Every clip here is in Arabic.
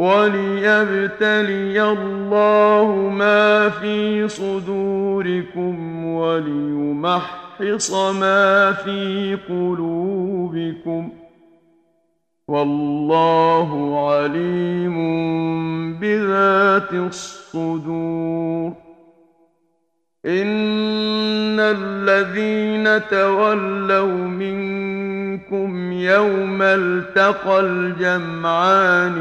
وَلِيَبْتَلِيَ اللَّهُ مَا فِي صُدُورِكُمْ وَلِيُمَحِّصَ مَا فِي قُلُوبِكُمْ وَاللَّهُ عَلِيمٌ بِذَاتِ الصُّدُورِ إِنَّ الَّذِينَ تَوَلَّوْا مِنكُمْ يَوْمَ الْتَقَى الْجَمْعَانِ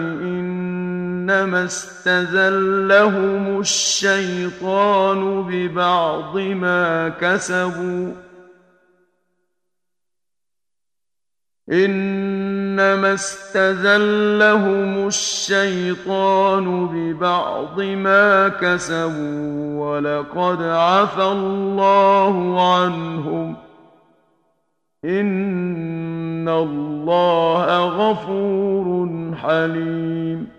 إنما استزلهم الشيطان ببعض ما كسبوا إنما استزلهم الشيطان ببعض ما كسبوا ولقد عفا الله عنهم إن الله غفور حليم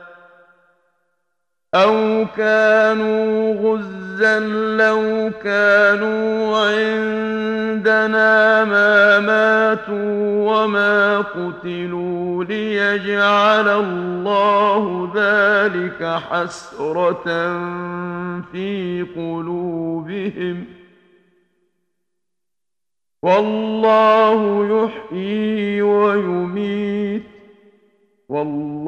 أو كانوا غزا لو كانوا عندنا ما ماتوا وما قتلوا ليجعل الله ذلك حسرة في قلوبهم والله يحيي ويميت والله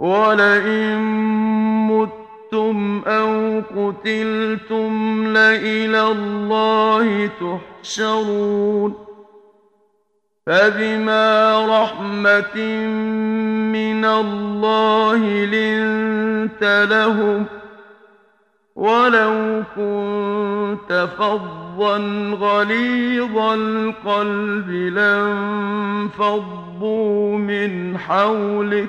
وَلَئِن مُتُّمْ أَوْ قُتِلْتُمْ لَإِلَى اللَّهِ تُحْشَرُونَ فَبِمَا رَحْمَةٍ مِّنَ اللَّهِ لِنتَ لَهُمْ وَلَوْ كُنْتَ فَظًّا غَلِيظَ الْقَلْبِ لَانفَضُّوا مِنْ حَوْلِكَ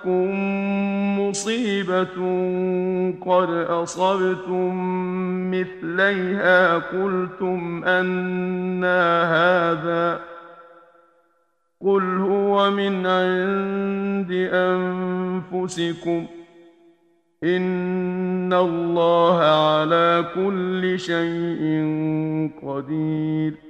تصبكم مصيبة قد أصبتم مثليها قلتم أَنَّ هذا قل هو من عند أنفسكم إن الله على كل شيء قدير